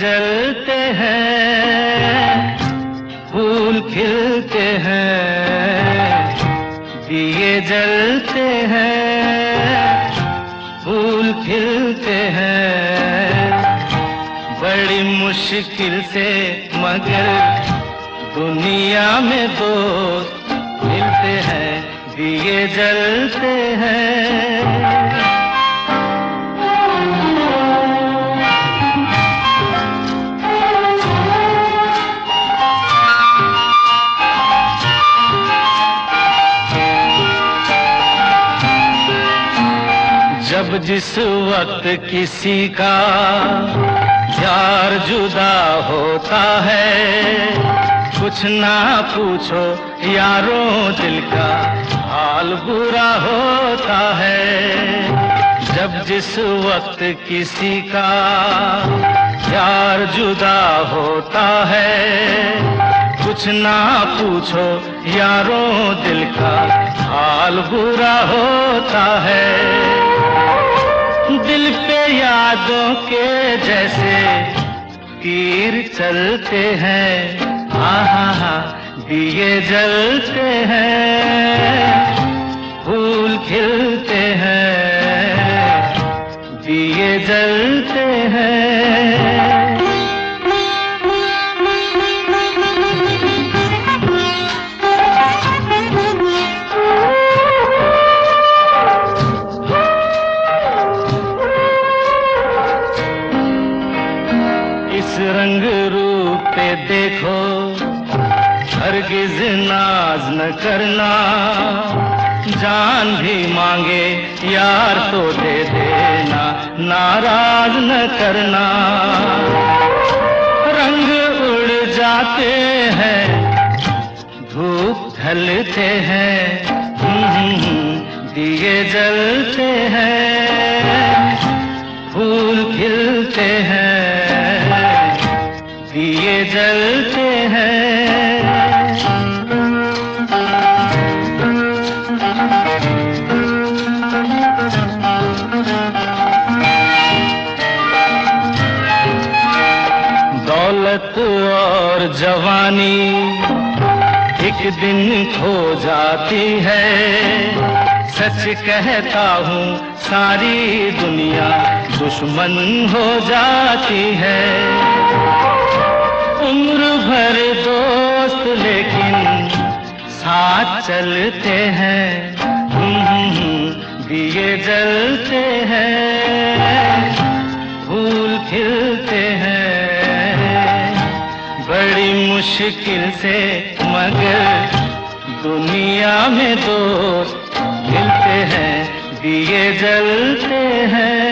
जलते हैं, फूल खिलते हैं, दिए जलते हैं, फूल खिलते हैं। बड़ी मुश्किल से मगर दुनिया में दोस्त मिलते हैं, दिए जलते हैं। जब जिस वक्त किसी का प्यार जुदा होता है, कुछ ना पूछो यारों दिल का हाल बुरा होता है। जब जिस वक्त किसी का प्यार जुदा होता है, कुछ ना पूछो यारों दिल का हाल बुरा होता है। दिल पे यादों के जैसे तीर चलते हैं। हा हा हा दिए जलते हैं। इस रंग रूप पे देखो हरगिज नाज न करना। जान भी मांगे यार तो दे देना। नाराज़ न करना। रंग उड़ जाते हैं धूप ढलते हैं हम्म, हम्म, हम्म, दिए जलते हैं। जलते हैं। दौलत और जवानी एक दिन खो जाती है। सच कहता हूँ, सारी दुनिया दुश्मन हो जाती है। उम्र भर दोस्त लेकिन साथ चलते हैं। दिए जलते हैं। फूल खिलते हैं। बड़ी मुश्किल से मगर दुनिया में दोस्त मिलते हैं दिए जलते हैं।